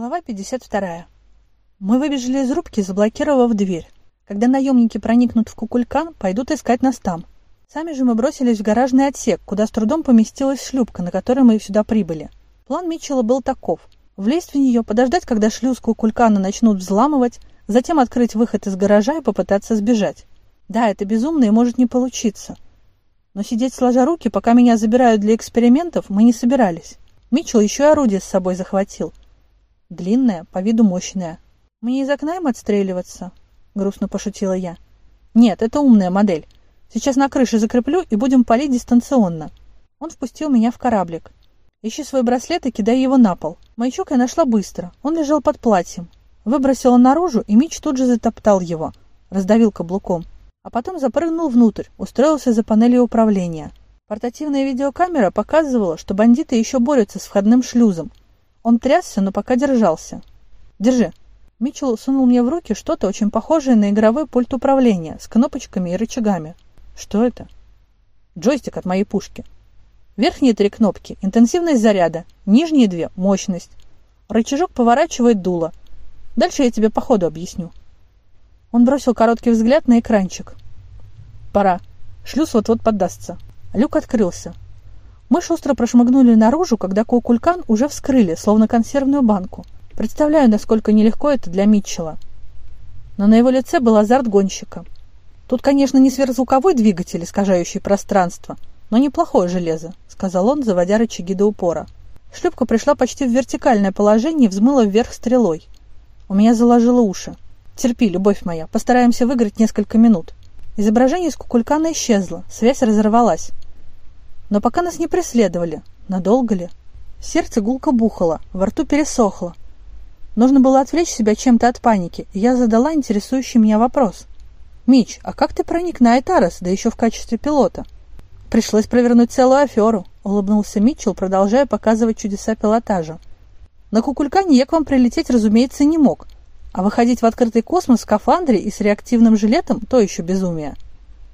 Глава 52. Мы выбежали из рубки, заблокировав дверь. Когда наемники проникнут в Кукулькан, пойдут искать нас там. Сами же мы бросились в гаражный отсек, куда с трудом поместилась шлюпка, на которой мы сюда прибыли. План Митчелла был таков. Влезть в нее, подождать, когда шлюз Кукулькана начнут взламывать, затем открыть выход из гаража и попытаться сбежать. Да, это безумно и может не получиться. Но сидеть сложа руки, пока меня забирают для экспериментов, мы не собирались. Митчелл еще и орудие с собой захватил. Длинная, по виду мощная. «Мне из окна им отстреливаться?» — грустно пошутила я. «Нет, это умная модель. Сейчас на крыше закреплю и будем палить дистанционно». Он впустил меня в кораблик. «Ищи свой браслет и кидай его на пол». Маячок я нашла быстро. Он лежал под платьем. Выбросила наружу, и Мич тут же затоптал его. Раздавил каблуком. А потом запрыгнул внутрь, устроился за панелью управления. Портативная видеокамера показывала, что бандиты еще борются с входным шлюзом, он трясся, но пока держался. «Держи». Митчелл сунул мне в руки что-то очень похожее на игровой пульт управления с кнопочками и рычагами. Что это? Джойстик от моей пушки. Верхние три кнопки – интенсивность заряда, нижние две – мощность. Рычажок поворачивает дуло. Дальше я тебе по ходу объясню. Он бросил короткий взгляд на экранчик. Пора. Шлюз вот-вот поддастся. Люк открылся. Мы шустро прошмыгнули наружу, когда кукулькан уже вскрыли, словно консервную банку. Представляю, насколько нелегко это для Митчелла. Но на его лице был азарт гонщика. Тут, конечно, не сверхзвуковой двигатель, искажающий пространство, но неплохое железо, сказал он, заводя рычаги до упора. Шлюпка пришла почти в вертикальное положение и взмыла вверх стрелой. У меня заложило уши. Терпи, любовь моя, постараемся выиграть несколько минут. Изображение с кукулькана исчезло, связь разорвалась. Но пока нас не преследовали. Надолго ли? Сердце гулко бухало, во рту пересохло. Нужно было отвлечь себя чем-то от паники, и я задала интересующий меня вопрос. «Мич, а как ты проник на Айтарес, да еще в качестве пилота?» «Пришлось провернуть целую аферу», — улыбнулся Митчелл, продолжая показывать чудеса пилотажа. «На Кукулькане я к вам прилететь, разумеется, не мог, а выходить в открытый космос в скафандре и с реактивным жилетом — то еще безумие.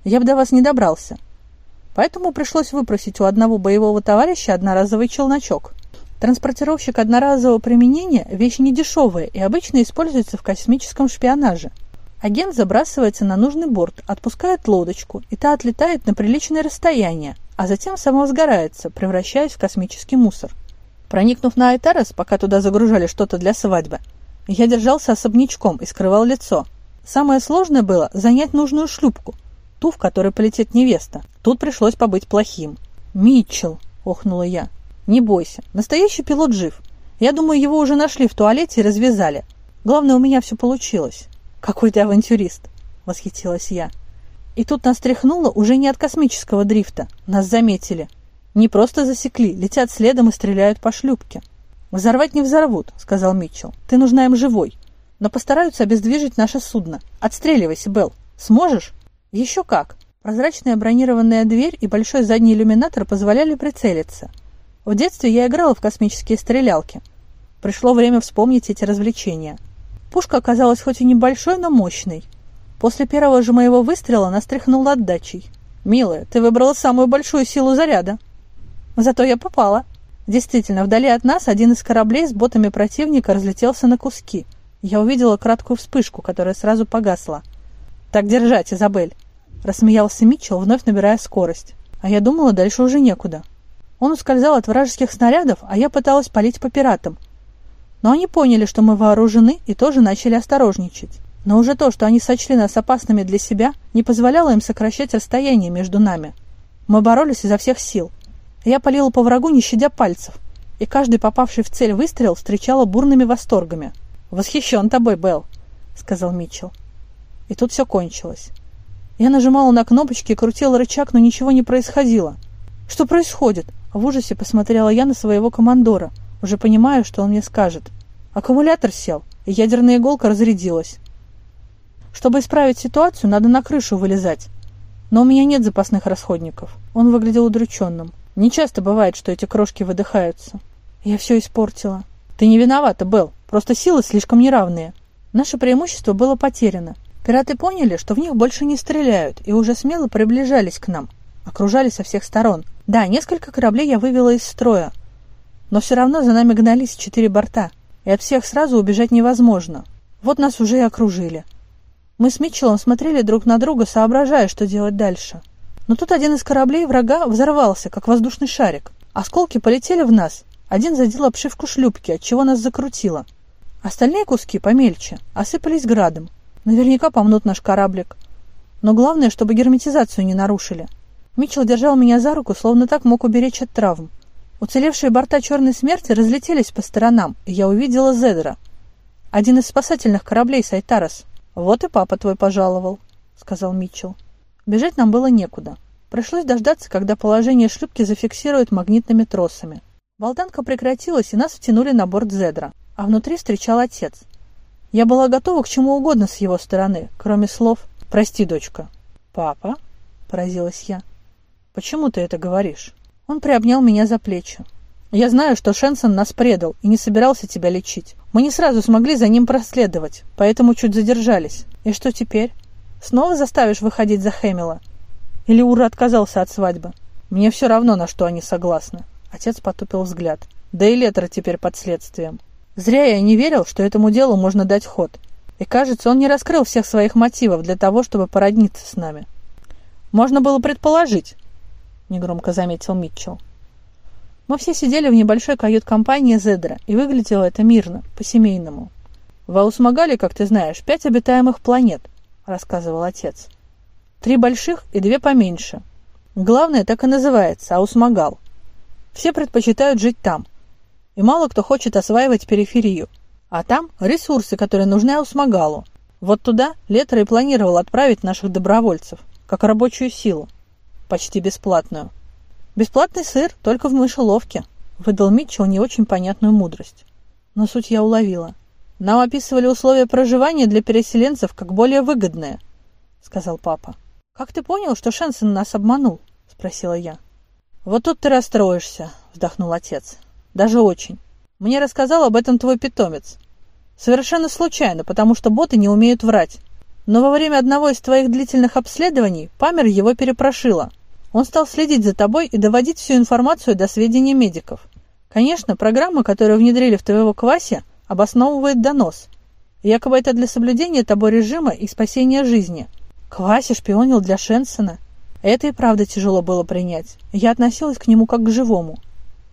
Я бы до вас не добрался. Поэтому пришлось выпросить у одного боевого товарища одноразовый челночок. Транспортировщик одноразового применения – вещь недешевая и обычно используется в космическом шпионаже. Агент забрасывается на нужный борт, отпускает лодочку, и та отлетает на приличное расстояние, а затем самовозгорается, превращаясь в космический мусор. Проникнув на Айтарес, пока туда загружали что-то для свадьбы, я держался особнячком и скрывал лицо. Самое сложное было занять нужную шлюпку – ту, в которой полетит невеста. Тут пришлось побыть плохим. «Митчелл!» – охнула я. «Не бойся, настоящий пилот жив. Я думаю, его уже нашли в туалете и развязали. Главное, у меня все получилось». «Какой ты авантюрист!» – восхитилась я. И тут нас тряхнуло уже не от космического дрифта. Нас заметили. Не просто засекли, летят следом и стреляют по шлюпке. «Взорвать не взорвут», — сказал Митчелл. «Ты нужна им живой. Но постараются обездвижить наше судно. Отстреливайся, Белл. Сможешь?» Еще как! Прозрачная бронированная дверь и большой задний иллюминатор позволяли прицелиться. В детстве я играла в космические стрелялки. Пришло время вспомнить эти развлечения. Пушка оказалась хоть и небольшой, но мощной. После первого же моего выстрела нас тряхнуло отдачей. «Милая, ты выбрала самую большую силу заряда». Зато я попала. Действительно, вдали от нас один из кораблей с ботами противника разлетелся на куски. Я увидела краткую вспышку, которая сразу погасла. «Так держать, Изабель!» Рассмеялся Митчелл, вновь набирая скорость. А я думала, дальше уже некуда. Он ускользал от вражеских снарядов, а я пыталась палить по пиратам. Но они поняли, что мы вооружены, и тоже начали осторожничать. Но уже то, что они сочли нас опасными для себя, не позволяло им сокращать расстояние между нами. Мы боролись изо всех сил. Я палила по врагу, не щадя пальцев, и каждый попавший в цель выстрел встречала бурными восторгами. «Восхищен тобой, Белл», — сказал Митчелл. И тут все кончилось. Я нажимала на кнопочки и крутила рычаг, но ничего не происходило. «Что происходит?» В ужасе посмотрела я на своего командора, уже понимая, что он мне скажет. Аккумулятор сел, и ядерная иголка разрядилась. Чтобы исправить ситуацию, надо на крышу вылезать. Но у меня нет запасных расходников. Он выглядел удрученным. Не часто бывает, что эти крошки выдыхаются. Я все испортила. Ты не виновата, Белл. Просто силы слишком неравные. Наше преимущество было потеряно. Пираты поняли, что в них больше не стреляют, и уже смело приближались к нам. Окружали со всех сторон. Да, несколько кораблей я вывела из строя, но все равно за нами гнались четыре борта. и от всех сразу убежать невозможно. Вот нас уже и окружили. Мы с Митчеллом смотрели друг на друга, соображая, что делать дальше. Но тут один из кораблей врага взорвался, как воздушный шарик. Осколки полетели в нас. Один задел обшивку шлюпки, от чего нас закрутило. Остальные куски, помельче, осыпались градом. Наверняка помнут наш кораблик. Но главное, чтобы герметизацию не нарушили. Митчелл держал меня за руку, словно так мог уберечь от травм. Уцелевшие борта «Черной смерти» разлетелись по сторонам, и я увидела Зедра. Один из спасательных кораблей Сайтарас. «Вот и папа твой пожаловал», — сказал Митчелл. Бежать нам было некуда. Пришлось дождаться, когда положение шлюпки зафиксируют магнитными тросами. Болтанка прекратилась, и нас втянули на борт Зедра, а внутри встречал отец. Я была готова к чему угодно с его стороны, кроме слов «Прости, дочка». «Папа?» – поразилась я. «Почему ты это говоришь?» Он приобнял меня за плечи. «Я знаю, что Шенсон нас предал и не собирался тебя лечить. Мы не сразу смогли за ним проследовать, поэтому чуть задержались. И что теперь? Снова заставишь выходить за Хэмилла? Или Ура отказался от свадьбы? Мне все равно, на что они согласны». Отец потупил взгляд. «Да и Летра теперь под следствием. Зря я не верил, что этому делу можно дать ход. И кажется, он не раскрыл всех своих мотивов для того, чтобы породниться с нами. Можно было предположить, — негромко заметил Митчелл. Мы все сидели в небольшой кают-компании Зедра, и выглядело это мирно, по-семейному. «В Аусмагале, как ты знаешь, пять обитаемых планет», — рассказывал отец. «Три больших и две поменьше. Главное так и называется — Аусмагал. Все предпочитают жить там, и мало кто хочет осваивать периферию. А там ресурсы, которые нужны Аусмагалу. Вот туда Летра и планировал отправить наших добровольцев, как рабочую силу почти бесплатную. Бесплатный сыр только в мышеловке, выдал Митчелл не очень понятную мудрость. Но суть я уловила. Нам описывали условия проживания для переселенцев как более выгодные, сказал папа. Как ты понял, что Шенсен нас обманул? спросила я. Вот тут ты расстроишься, вздохнул отец. Даже очень. Мне рассказал об этом твой питомец. Совершенно случайно, потому что боты не умеют врать. Но во время одного из твоих длительных обследований Памер его перепрошила. Он стал следить за тобой и доводить всю информацию до сведения медиков. Конечно, программа, которую внедрили в твоего квасе, обосновывает донос. Якобы это для соблюдения тобой режима и спасения жизни. Кваси шпионил для Шенсона. Это и правда тяжело было принять. Я относилась к нему как к живому.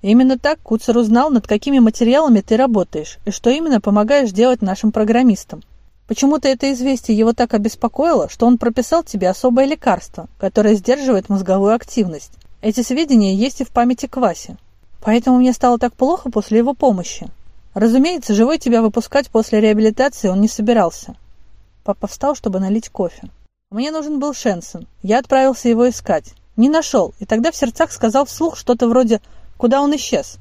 Именно так Куцер узнал, над какими материалами ты работаешь и что именно помогаешь делать нашим программистам. Почему-то это известие его так обеспокоило, что он прописал тебе особое лекарство, которое сдерживает мозговую активность. Эти сведения есть и в памяти Кваси. Поэтому мне стало так плохо после его помощи. Разумеется, живой тебя выпускать после реабилитации он не собирался. Папа встал, чтобы налить кофе. Мне нужен был Шенсен. Я отправился его искать. Не нашел, и тогда в сердцах сказал вслух что-то вроде «Куда он исчез?»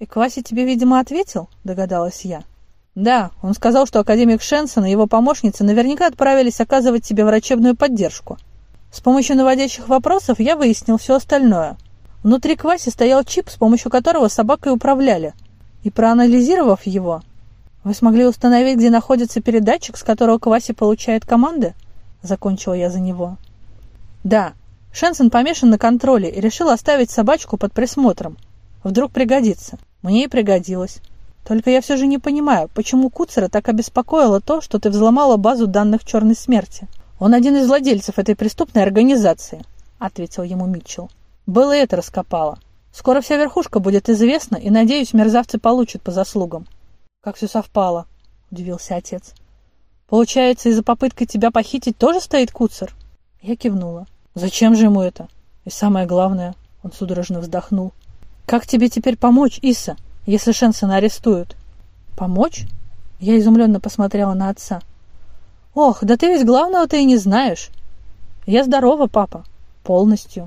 «И Кваси тебе, видимо, ответил?» – догадалась я. Да, он сказал, что академик Шенсон и его помощница наверняка отправились оказывать тебе врачебную поддержку. С помощью наводящих вопросов я выяснил все остальное. Внутри Кваси стоял чип, с помощью которого собакой управляли. И проанализировав его, вы смогли установить, где находится передатчик, с которого Кваси получает команды? Закончил я за него. Да, Шенсон помешан на контроле и решил оставить собачку под присмотром. Вдруг пригодится. Мне и пригодилось. Только я все же не понимаю, почему Куцера так обеспокоило то, что ты взломала базу данных черной смерти. Он один из владельцев этой преступной организации, ответил ему Митчелл. Было это раскопало. Скоро вся верхушка будет известна, и, надеюсь, мерзавцы получат по заслугам. Как все совпало, удивился отец. Получается, из-за попытки тебя похитить тоже стоит Куцер? Я кивнула. Зачем же ему это? И самое главное, он судорожно вздохнул. Как тебе теперь помочь, Иса? если Шенсона арестуют. Помочь? Я изумленно посмотрела на отца. Ох, да ты ведь главного-то и не знаешь. Я здорова, папа. Полностью.